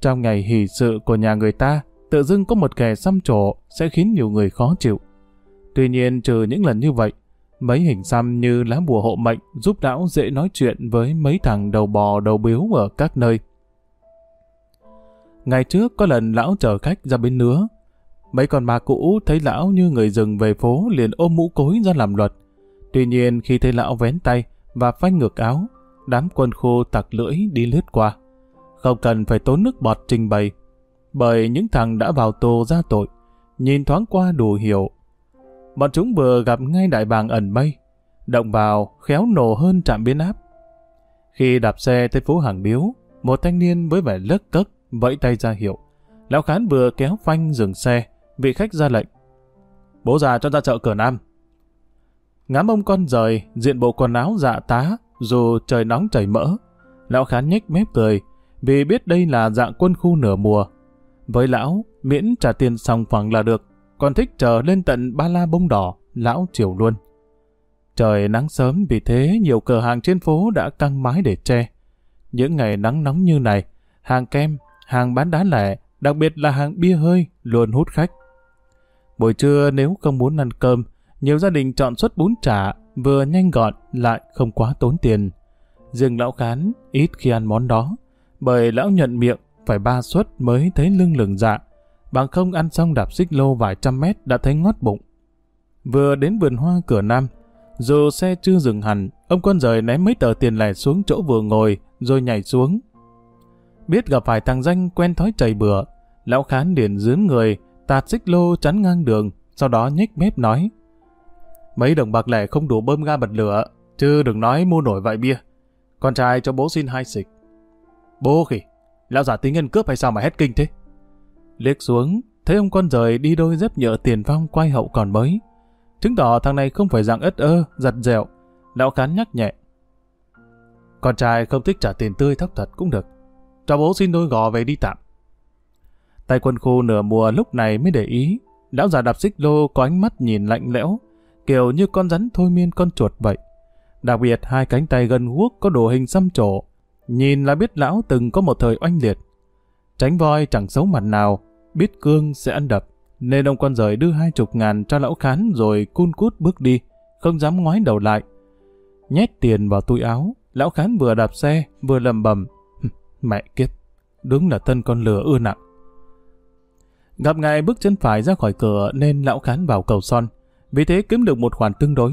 Trong ngày hỷ sự của nhà người ta, tự dưng có một kẻ xăm trổ sẽ khiến nhiều người khó chịu. Tuy nhiên trừ những lần như vậy, mấy hình xăm như lá bùa hộ mệnh giúp lão dễ nói chuyện với mấy thằng đầu bò đầu biếu ở các nơi. Ngày trước có lần lão chở khách ra bên nứa. Mấy con ma cũ thấy lão như người rừng về phố liền ôm mũ cối ra làm luật. Tuy nhiên khi thấy lão vén tay và phanh ngược áo, đám quân khô tặc lưỡi đi lướt qua. Không cần phải tốn nước bọt trình bày, bởi những thằng đã vào tù ra tội, nhìn thoáng qua đủ hiểu. Bọn chúng vừa gặp ngay đại bàng ẩn mây, động vào khéo nổ hơn trạm biến áp. Khi đạp xe tới phố hàng biếu, một thanh niên với vẻ lất cất vẫy tay ra hiệu. Lão Khán vừa kéo phanh dừng xe, vị khách ra lệnh. Bố già cho ra chợ cửa Nam. Ngắm ông con rời, diện bộ quần áo dạ tá, dù trời nóng chảy mỡ. Lão Khán nhếch mép cười, vì biết đây là dạng quân khu nửa mùa. Với lão, miễn trả tiền xong phẳng là được, còn thích chờ lên tận ba la bông đỏ, lão chiều luôn. Trời nắng sớm vì thế nhiều cửa hàng trên phố đã căng mái để che. Những ngày nắng nóng như này, hàng kem, hàng bán đá lẻ, đặc biệt là hàng bia hơi luôn hút khách. Buổi trưa nếu không muốn ăn cơm, nhiều gia đình chọn suất bún chả vừa nhanh gọn lại không quá tốn tiền. Riêng lão khán ít khi ăn món đó, bởi lão nhận miệng phải ba suất mới thấy lưng lửng dạ, bằng không ăn xong đạp xích lô vài trăm mét đã thấy ngót bụng. Vừa đến vườn hoa cửa nam, dù xe chưa dừng hẳn, ông quân rời ném mấy tờ tiền lẻ xuống chỗ vừa ngồi, rồi nhảy xuống. Biết gặp phải thằng danh quen thói chảy bừa, lão khán liền dướn người, tạt xích lô chắn ngang đường, sau đó nhếch mép nói. Mấy đồng bạc lẻ không đủ bơm ga bật lửa, chứ đừng nói mua nổi vài bia. Con trai cho bố xin hai xịch. Bố khỉ, lão giả tính nhân cướp hay sao mà hét kinh thế? Liếc xuống, thấy ông con rời đi đôi dép nhựa tiền phong quay hậu còn mới. Chứng tỏ thằng này không phải dạng ất ơ, giật dẻo. Lão khán nhắc nhẹ. Con trai không thích trả tiền tươi thóc thật cũng được. Cho bố xin đôi gò về đi tạm. Tay quân khu nửa mùa lúc này mới để ý. Lão già đạp xích lô có ánh mắt nhìn lạnh lẽo, kiểu như con rắn thôi miên con chuột vậy. Đặc biệt hai cánh tay gần guốc có đồ hình xăm trổ. Nhìn là biết lão từng có một thời oanh liệt. Tránh voi chẳng xấu mặt nào, biết cương sẽ ăn đập. Nên ông con rời đưa hai chục ngàn cho lão khán rồi cun cút bước đi, không dám ngoái đầu lại. Nhét tiền vào túi áo, lão khán vừa đạp xe, vừa lầm bầm. Mẹ kiếp, đúng là thân con lừa ưa nặng. Gặp ngài bước chân phải ra khỏi cửa nên lão khán vào cầu son. Vì thế kiếm được một khoản tương đối.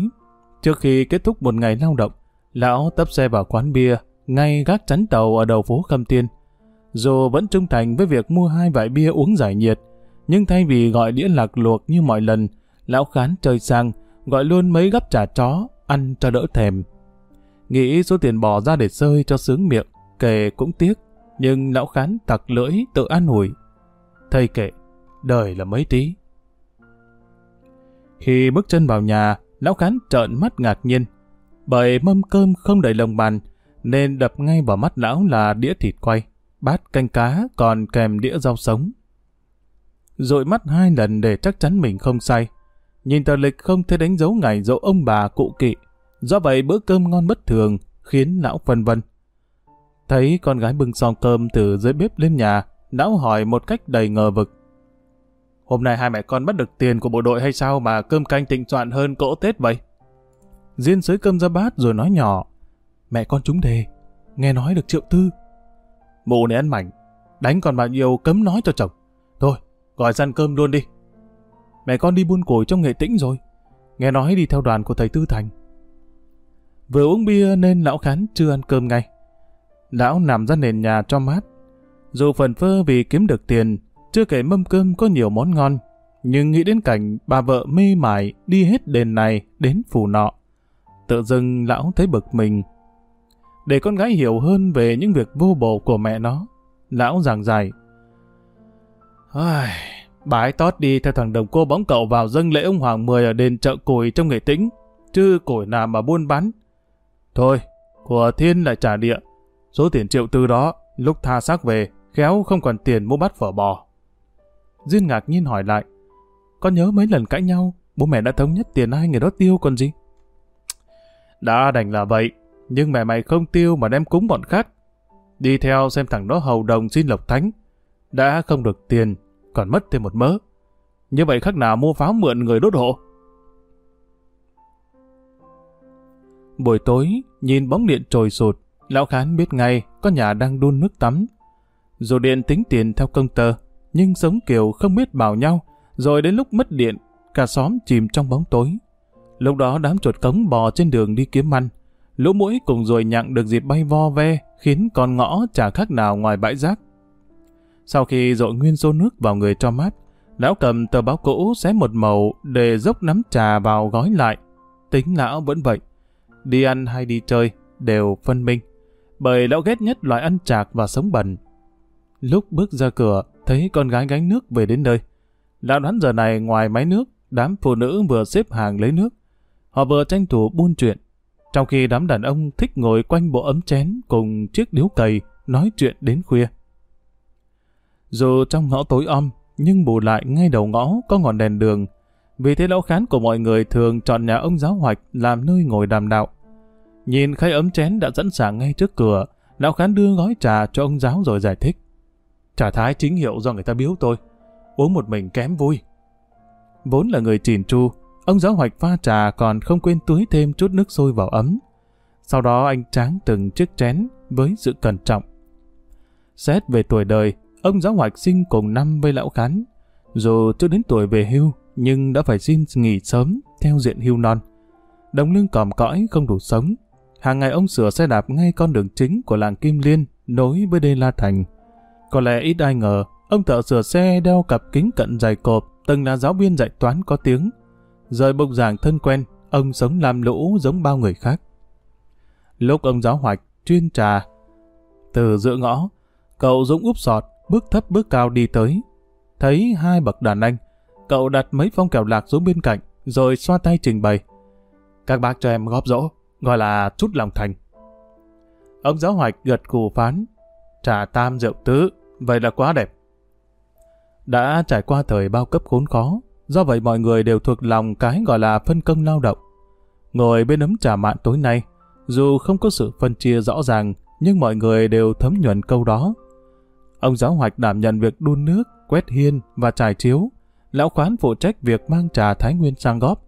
Trước khi kết thúc một ngày lao động, lão tấp xe vào quán bia, ngay gác chắn tàu ở đầu phố Khâm Tiên. Dù vẫn trung thành với việc mua hai vải bia uống giải nhiệt, nhưng thay vì gọi đĩa lạc luộc như mọi lần, lão khán chơi sang, gọi luôn mấy gắp chả chó, ăn cho đỡ thèm. Nghĩ số tiền bỏ ra để sơi cho sướng miệng, kể cũng tiếc, nhưng lão khán tặc lưỡi tự an ủi. Thầy kệ, đời là mấy tí. Khi bước chân vào nhà, lão khán trợn mắt ngạc nhiên. Bởi mâm cơm không đầy lồng bàn, nên đập ngay vào mắt lão là đĩa thịt quay, bát canh cá còn kèm đĩa rau sống. Rồi mắt hai lần để chắc chắn mình không say. Nhìn tờ lịch không thể đánh dấu ngày dỗ ông bà cụ kỵ. Do vậy bữa cơm ngon bất thường, khiến lão phân vân. Thấy con gái bưng xong cơm từ dưới bếp lên nhà, lão hỏi một cách đầy ngờ vực. Hôm nay hai mẹ con bắt được tiền của bộ đội hay sao mà cơm canh tịnh soạn hơn cỗ Tết vậy? Diên xới cơm ra bát rồi nói nhỏ. Mẹ con chúng đề, nghe nói được triệu tư. Mụ này ăn mảnh, đánh còn bao nhiêu cấm nói cho chồng. Thôi, gọi ra cơm luôn đi. Mẹ con đi buôn củi trong nghệ tĩnh rồi. Nghe nói đi theo đoàn của thầy Tư Thành. Vừa uống bia nên lão khán chưa ăn cơm ngay. Lão nằm ra nền nhà cho mát. Dù phần phơ vì kiếm được tiền, chưa kể mâm cơm có nhiều món ngon, nhưng nghĩ đến cảnh bà vợ mê mải đi hết đền này đến phủ nọ. Tự dưng lão thấy bực mình. Để con gái hiểu hơn về những việc vô bổ của mẹ nó, lão giảng dài, Ai... Bà ấy tót đi theo thằng đồng cô bóng cậu vào dâng lễ ông Hoàng Mười ở đền chợ củi trong nghệ tĩnh, chứ củi nào mà buôn bán. Thôi, của thiên lại trả địa. Số tiền triệu tư đó, lúc tha xác về, khéo không còn tiền mua bát phở bò. Duyên ngạc nhiên hỏi lại. Con nhớ mấy lần cãi nhau, bố mẹ đã thống nhất tiền hai người đó tiêu còn gì? Đã đành là vậy, nhưng mẹ mày không tiêu mà đem cúng bọn khác. Đi theo xem thằng đó hầu đồng xin lộc thánh. Đã không được tiền, còn mất thêm một mớ. Như vậy khác nào mua pháo mượn người đốt hộ. Buổi tối, nhìn bóng điện trồi sụt, lão khán biết ngay có nhà đang đun nước tắm. Dù điện tính tiền theo công tơ, nhưng sống kiểu không biết bảo nhau, rồi đến lúc mất điện, cả xóm chìm trong bóng tối. Lúc đó đám chuột cống bò trên đường đi kiếm ăn, lũ mũi cùng rồi nhặng được dịp bay vo ve, khiến con ngõ chả khác nào ngoài bãi rác. Sau khi dội nguyên xô nước vào người cho mát, lão cầm tờ báo cũ xé một màu để dốc nắm trà vào gói lại. Tính lão vẫn vậy. Đi ăn hay đi chơi đều phân minh. Bởi lão ghét nhất loại ăn chạc và sống bẩn. Lúc bước ra cửa, thấy con gái gánh nước về đến nơi. Lão đoán giờ này ngoài máy nước, đám phụ nữ vừa xếp hàng lấy nước. Họ vừa tranh thủ buôn chuyện. Trong khi đám đàn ông thích ngồi quanh bộ ấm chén cùng chiếc điếu cày nói chuyện đến khuya. Dù trong ngõ tối om, nhưng bù lại ngay đầu ngõ có ngọn đèn đường. Vì thế lão khán của mọi người thường chọn nhà ông giáo hoạch làm nơi ngồi đàm đạo. Nhìn khay ấm chén đã sẵn sàng ngay trước cửa, lão khán đưa gói trà cho ông giáo rồi giải thích. Trà thái chính hiệu do người ta biếu tôi. Uống một mình kém vui. Vốn là người chỉn chu, ông giáo hoạch pha trà còn không quên tưới thêm chút nước sôi vào ấm. Sau đó anh tráng từng chiếc chén với sự cẩn trọng. Xét về tuổi đời, ông giáo hoạch sinh cùng năm với lão khán. Dù chưa đến tuổi về hưu, nhưng đã phải xin nghỉ sớm theo diện hưu non. Đồng lương còm cõi không đủ sống. Hàng ngày ông sửa xe đạp ngay con đường chính của làng Kim Liên nối với đê La Thành. Có lẽ ít ai ngờ, ông thợ sửa xe đeo cặp kính cận dày cộp, từng là giáo viên dạy toán có tiếng. Rời bục giảng thân quen, ông sống làm lũ giống bao người khác. Lúc ông giáo hoạch, chuyên trà, từ giữa ngõ, cậu Dũng úp sọt, bước thấp bước cao đi tới. Thấy hai bậc đàn anh, cậu đặt mấy phong kẹo lạc xuống bên cạnh, rồi xoa tay trình bày. Các bác cho em góp dỗ, gọi là chút lòng thành. Ông giáo hoạch gật cù phán, trà tam rượu tứ, vậy là quá đẹp. Đã trải qua thời bao cấp khốn khó, do vậy mọi người đều thuộc lòng cái gọi là phân công lao động. Ngồi bên ấm trà mạn tối nay, dù không có sự phân chia rõ ràng, nhưng mọi người đều thấm nhuần câu đó. Ông giáo hoạch đảm nhận việc đun nước, quét hiên và trải chiếu. Lão khoán phụ trách việc mang trà Thái Nguyên sang góp.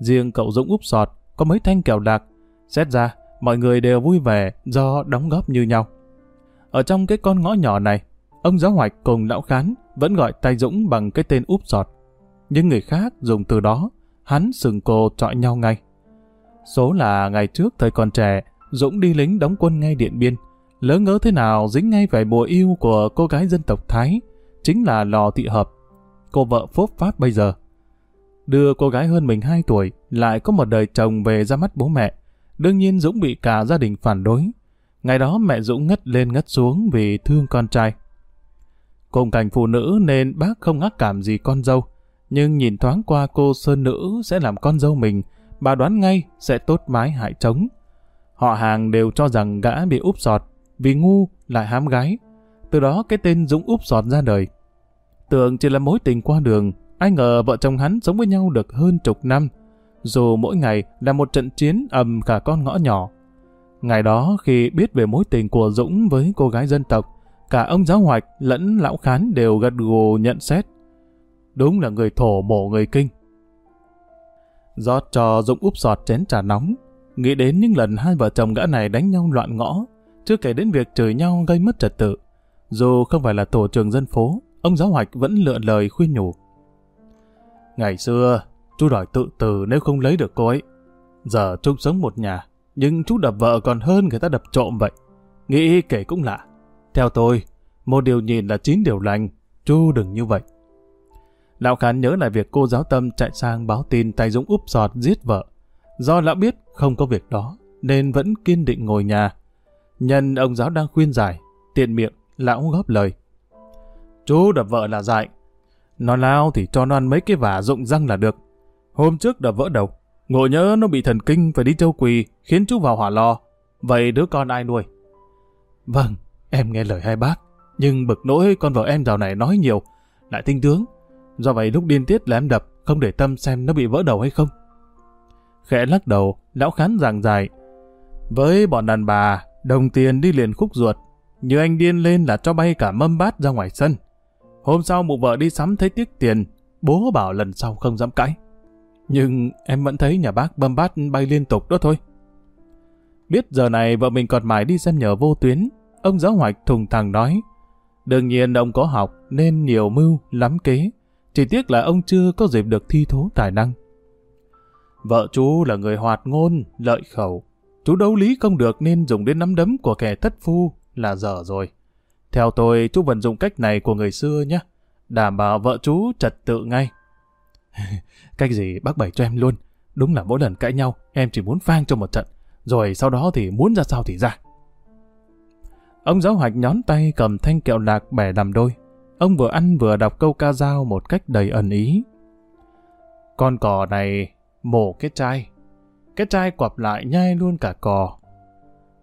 Riêng cậu Dũng úp sọt, có mấy thanh kẹo lạc. Xét ra, mọi người đều vui vẻ do đóng góp như nhau. Ở trong cái con ngõ nhỏ này, ông giáo hoạch cùng lão khán vẫn gọi tay Dũng bằng cái tên úp sọt những người khác dùng từ đó, hắn sừng cô trọi nhau ngay. Số là ngày trước thời còn trẻ, Dũng đi lính đóng quân ngay Điện Biên. Lớn ngớ thế nào dính ngay phải bùa yêu của cô gái dân tộc Thái, chính là Lò Thị Hợp, cô vợ phốp pháp bây giờ. Đưa cô gái hơn mình 2 tuổi, lại có một đời chồng về ra mắt bố mẹ. Đương nhiên Dũng bị cả gia đình phản đối. Ngày đó mẹ Dũng ngất lên ngất xuống vì thương con trai. Cùng cảnh phụ nữ nên bác không ác cảm gì con dâu. Nhưng nhìn thoáng qua cô sơn nữ sẽ làm con dâu mình, bà đoán ngay sẽ tốt mái hại trống. Họ hàng đều cho rằng gã bị úp sọt, vì ngu lại hám gái. Từ đó cái tên Dũng úp sọt ra đời. Tưởng chỉ là mối tình qua đường, ai ngờ vợ chồng hắn sống với nhau được hơn chục năm, dù mỗi ngày là một trận chiến ầm cả con ngõ nhỏ. Ngày đó khi biết về mối tình của Dũng với cô gái dân tộc, cả ông giáo hoạch lẫn lão khán đều gật gù nhận xét. Đúng là người thổ mổ người kinh. Giọt cho Dũng úp sọt chén trà nóng, nghĩ đến những lần hai vợ chồng gã này đánh nhau loạn ngõ, chưa kể đến việc chửi nhau gây mất trật tự. Dù không phải là tổ trưởng dân phố, ông giáo hoạch vẫn lựa lời khuyên nhủ. Ngày xưa, chú đòi tự tử nếu không lấy được cô ấy. Giờ chung sống một nhà, nhưng chú đập vợ còn hơn người ta đập trộm vậy. Nghĩ kể cũng lạ. Theo tôi, một điều nhìn là chín điều lành, chú đừng như vậy. Lão Khán nhớ lại việc cô giáo tâm chạy sang báo tin tay Dũng úp sọt giết vợ. Do lão biết không có việc đó, nên vẫn kiên định ngồi nhà. Nhân ông giáo đang khuyên giải, tiện miệng, lão góp lời. Chú đập vợ là dại. Nó lao thì cho nó ăn mấy cái vả rụng răng là được. Hôm trước đập vỡ đầu, ngộ nhớ nó bị thần kinh phải đi châu quỳ, khiến chú vào hỏa lò. Vậy đứa con ai nuôi? Vâng, em nghe lời hai bác. Nhưng bực nỗi con vợ em dạo này nói nhiều, lại tinh tướng. Do vậy lúc điên tiết là em đập, không để tâm xem nó bị vỡ đầu hay không. Khẽ lắc đầu, lão khán giảng dài. Với bọn đàn bà, đồng tiền đi liền khúc ruột. Như anh điên lên là cho bay cả mâm bát ra ngoài sân. Hôm sau mụ vợ đi sắm thấy tiếc tiền, bố bảo lần sau không dám cãi. Nhưng em vẫn thấy nhà bác bâm bát bay liên tục đó thôi. Biết giờ này vợ mình còn mãi đi xem nhờ vô tuyến, ông giáo hoạch thùng thẳng nói. Đương nhiên ông có học nên nhiều mưu, lắm kế. Chỉ tiếc là ông chưa có dịp được thi thố tài năng. Vợ chú là người hoạt ngôn, lợi khẩu. Chú đấu lý không được nên dùng đến nắm đấm của kẻ thất phu là dở rồi. Theo tôi, chú vận dụng cách này của người xưa nhé. Đảm bảo vợ chú trật tự ngay. cách gì bác bày cho em luôn. Đúng là mỗi lần cãi nhau, em chỉ muốn phang cho một trận. Rồi sau đó thì muốn ra sao thì ra. Ông giáo hoạch nhón tay cầm thanh kẹo lạc bẻ làm đôi. Ông vừa ăn vừa đọc câu ca dao một cách đầy ẩn ý. Con cò này mổ cái chai. Cái chai quặp lại nhai luôn cả cò.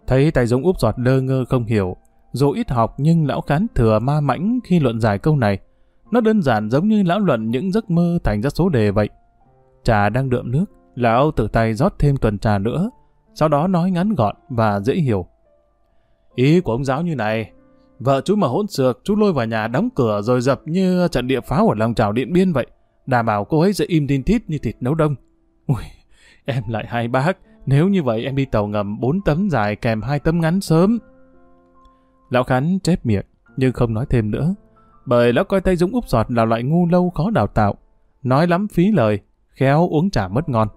Thấy Tài Dũng úp giọt lơ ngơ không hiểu. Dù ít học nhưng lão khán thừa ma mãnh khi luận giải câu này. Nó đơn giản giống như lão luận những giấc mơ thành ra số đề vậy. Trà đang đượm nước, lão tự tay rót thêm tuần trà nữa, sau đó nói ngắn gọn và dễ hiểu. Ý của ông giáo như này, vợ chú mà hỗn xược, chú lôi vào nhà đóng cửa rồi dập như trận địa pháo ở lòng trào điện biên vậy, đảm bảo cô ấy sẽ im tin thít như thịt nấu đông. Ui, em lại hai bác, nếu như vậy em đi tàu ngầm bốn tấm dài kèm hai tấm ngắn sớm. Lão Khánh chép miệng, nhưng không nói thêm nữa, bởi lão coi tay Dũng úp sọt là loại ngu lâu khó đào tạo, nói lắm phí lời, khéo uống trà mất ngon.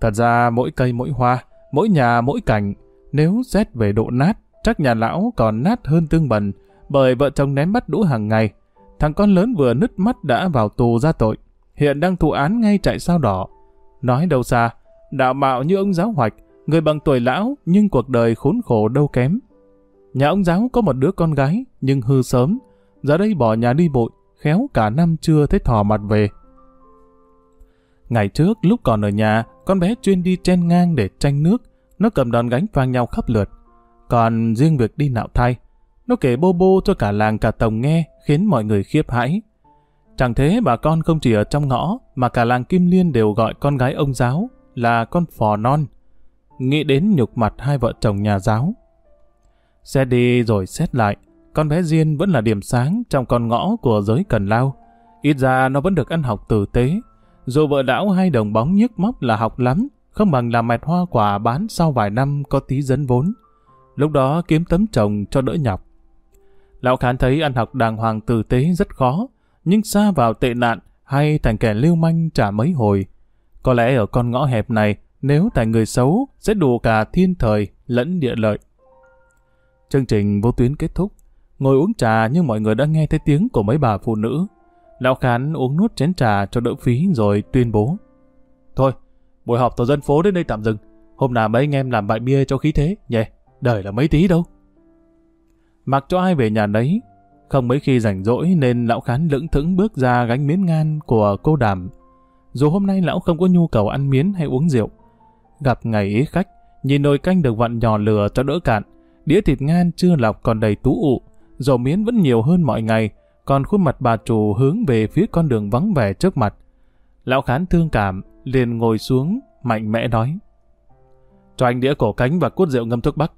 Thật ra mỗi cây mỗi hoa, mỗi nhà mỗi cảnh, nếu xét về độ nát, chắc nhà lão còn nát hơn tương bần, bởi vợ chồng ném bắt đũa hàng ngày. Thằng con lớn vừa nứt mắt đã vào tù ra tội, hiện đang thụ án ngay trại sao đỏ. Nói đâu xa, đạo mạo như ông giáo hoạch, người bằng tuổi lão nhưng cuộc đời khốn khổ đâu kém. Nhà ông giáo có một đứa con gái nhưng hư sớm, giờ đây bỏ nhà đi bụi, khéo cả năm chưa thấy thò mặt về. Ngày trước lúc còn ở nhà, con bé chuyên đi chen ngang để tranh nước, nó cầm đòn gánh vang nhau khắp lượt. Còn riêng việc đi nạo thai, nó kể bô bô cho cả làng cả tổng nghe, khiến mọi người khiếp hãi. Chẳng thế bà con không chỉ ở trong ngõ, mà cả làng Kim Liên đều gọi con gái ông giáo là con phò non. Nghĩ đến nhục mặt hai vợ chồng nhà giáo. Xét đi rồi xét lại, con bé Diên vẫn là điểm sáng trong con ngõ của giới cần lao. Ít ra nó vẫn được ăn học tử tế. Dù vợ đảo hay đồng bóng nhức móc là học lắm, không bằng làm mẹt hoa quả bán sau vài năm có tí dẫn vốn. Lúc đó kiếm tấm chồng cho đỡ nhọc. Lão Khán thấy ăn học đàng hoàng tử tế rất khó, nhưng xa vào tệ nạn hay thành kẻ lưu manh trả mấy hồi. Có lẽ ở con ngõ hẹp này, nếu thành người xấu, sẽ đủ cả thiên thời lẫn địa lợi. Chương trình vô tuyến kết thúc. Ngồi uống trà nhưng mọi người đã nghe thấy tiếng của mấy bà phụ nữ. Lão Khán uống nuốt chén trà cho đỡ phí rồi tuyên bố. Thôi, buổi họp tổ dân phố đến đây tạm dừng. Hôm nào mấy anh em làm bại bia cho khí thế, nhỉ? Đời là mấy tí đâu. Mặc cho ai về nhà đấy, không mấy khi rảnh rỗi nên lão khán lững thững bước ra gánh miến ngan của cô đàm. Dù hôm nay lão không có nhu cầu ăn miến hay uống rượu. Gặp ngày ý khách, nhìn nồi canh được vặn nhỏ lửa cho đỡ cạn, đĩa thịt ngan chưa lọc còn đầy tú ụ, dầu miến vẫn nhiều hơn mọi ngày, còn khuôn mặt bà chủ hướng về phía con đường vắng vẻ trước mặt. Lão khán thương cảm, liền ngồi xuống, mạnh mẽ nói. Cho anh đĩa cổ cánh và cút rượu ngâm thuốc bắc.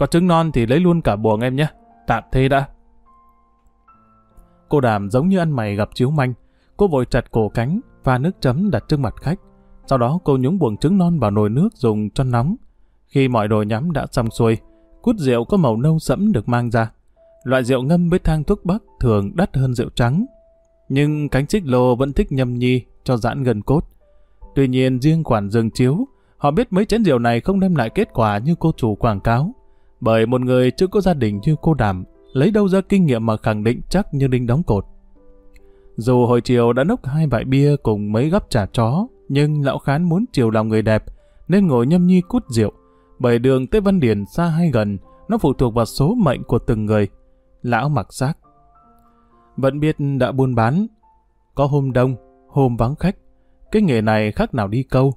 Có trứng non thì lấy luôn cả buồng em nhé. Tạm thế đã. Cô đàm giống như ăn mày gặp chiếu manh. Cô vội chặt cổ cánh, pha nước chấm đặt trước mặt khách. Sau đó cô nhúng buồng trứng non vào nồi nước dùng cho nóng. Khi mọi đồ nhắm đã xong xuôi, cút rượu có màu nâu sẫm được mang ra. Loại rượu ngâm với thang thuốc bắc thường đắt hơn rượu trắng. Nhưng cánh xích lô vẫn thích nhâm nhi cho giãn gần cốt. Tuy nhiên riêng quản rừng chiếu, họ biết mấy chén rượu này không đem lại kết quả như cô chủ quảng cáo. Bởi một người chưa có gia đình như cô Đàm, lấy đâu ra kinh nghiệm mà khẳng định chắc như đinh đóng cột. Dù hồi chiều đã nốc hai vại bia cùng mấy gắp trà chó, nhưng lão khán muốn chiều lòng người đẹp, nên ngồi nhâm nhi cút rượu. Bởi đường tới Văn Điển xa hay gần, nó phụ thuộc vào số mệnh của từng người. Lão mặc xác. Vẫn biết đã buôn bán, có hôm đông, hôm vắng khách. Cái nghề này khác nào đi câu.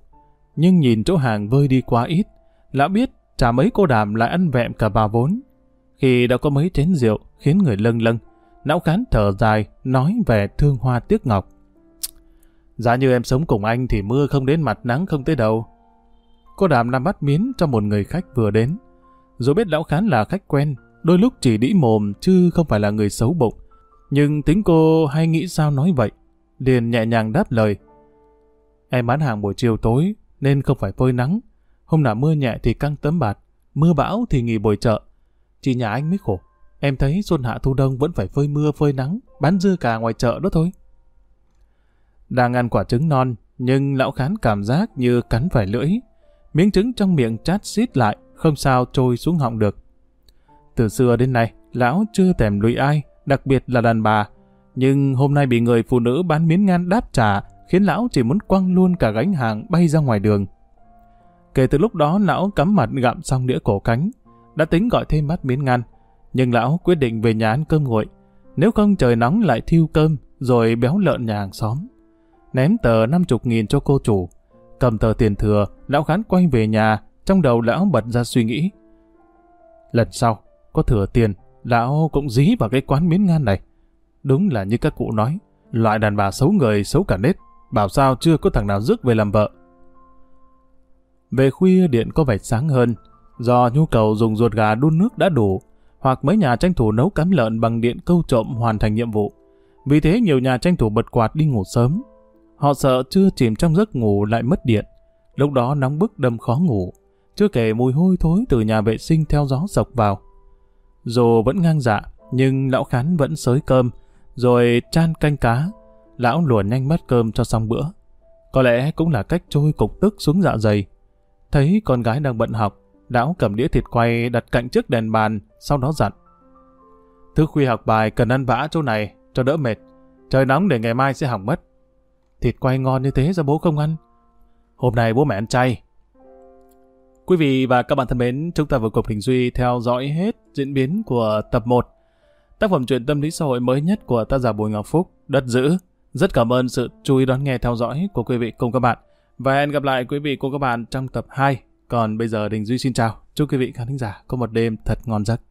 Nhưng nhìn chỗ hàng vơi đi quá ít, lão biết chả mấy cô đàm lại ăn vẹm cả bà vốn. Khi đã có mấy chén rượu khiến người lâng lâng, não khán thở dài, nói về thương hoa tiếc ngọc. Giá như em sống cùng anh thì mưa không đến mặt nắng không tới đầu. Cô đàm làm bắt miến cho một người khách vừa đến. Dù biết lão khán là khách quen, đôi lúc chỉ đĩ mồm chứ không phải là người xấu bụng. Nhưng tính cô hay nghĩ sao nói vậy, liền nhẹ nhàng đáp lời. Em bán hàng buổi chiều tối nên không phải phơi nắng, Hôm nào mưa nhẹ thì căng tấm bạt, mưa bão thì nghỉ buổi chợ. Chỉ nhà anh mới khổ. Em thấy xuân hạ thu đông vẫn phải phơi mưa phơi nắng, bán dưa cả ngoài chợ đó thôi. Đang ăn quả trứng non, nhưng lão khán cảm giác như cắn phải lưỡi. Miếng trứng trong miệng chát xít lại, không sao trôi xuống họng được. Từ xưa đến nay, lão chưa tèm lụy ai, đặc biệt là đàn bà. Nhưng hôm nay bị người phụ nữ bán miếng ngan đáp trả, khiến lão chỉ muốn quăng luôn cả gánh hàng bay ra ngoài đường. Kể từ lúc đó lão cắm mặt gặm xong đĩa cổ cánh, đã tính gọi thêm bát miến ngăn, nhưng lão quyết định về nhà ăn cơm nguội. Nếu không trời nóng lại thiêu cơm, rồi béo lợn nhà hàng xóm. Ném tờ năm chục nghìn cho cô chủ. Cầm tờ tiền thừa, lão khán quay về nhà, trong đầu lão bật ra suy nghĩ. Lần sau, có thừa tiền, lão cũng dí vào cái quán miến ngan này. Đúng là như các cụ nói, loại đàn bà xấu người xấu cả nết, bảo sao chưa có thằng nào rước về làm vợ. Về khuya điện có vẻ sáng hơn, do nhu cầu dùng ruột gà đun nước đã đủ, hoặc mấy nhà tranh thủ nấu cám lợn bằng điện câu trộm hoàn thành nhiệm vụ. Vì thế nhiều nhà tranh thủ bật quạt đi ngủ sớm. Họ sợ chưa chìm trong giấc ngủ lại mất điện. Lúc đó nóng bức đâm khó ngủ. Chưa kể mùi hôi thối từ nhà vệ sinh theo gió sộc vào. Dù vẫn ngang dạ, nhưng lão khán vẫn sới cơm, rồi chan canh cá. Lão luồn nhanh mất cơm cho xong bữa. Có lẽ cũng là cách trôi cục tức xuống dạ dày thấy con gái đang bận học, Lão cầm đĩa thịt quay đặt cạnh trước đèn bàn, sau đó dặn. Thứ khuya học bài cần ăn vã chỗ này, cho đỡ mệt. Trời nóng để ngày mai sẽ hỏng mất. Thịt quay ngon như thế sao bố không ăn? Hôm nay bố mẹ ăn chay. Quý vị và các bạn thân mến, chúng ta vừa cùng Hình Duy theo dõi hết diễn biến của tập 1. Tác phẩm truyện tâm lý xã hội mới nhất của tác giả Bùi Ngọc Phúc, Đất Giữ. Rất cảm ơn sự chú ý đón nghe theo dõi của quý vị cùng các bạn. Và hẹn gặp lại quý vị cô các bạn trong tập 2. Còn bây giờ Đình Duy xin chào. Chúc quý vị khán thính giả có một đêm thật ngon giấc.